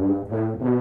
Mm-hmm.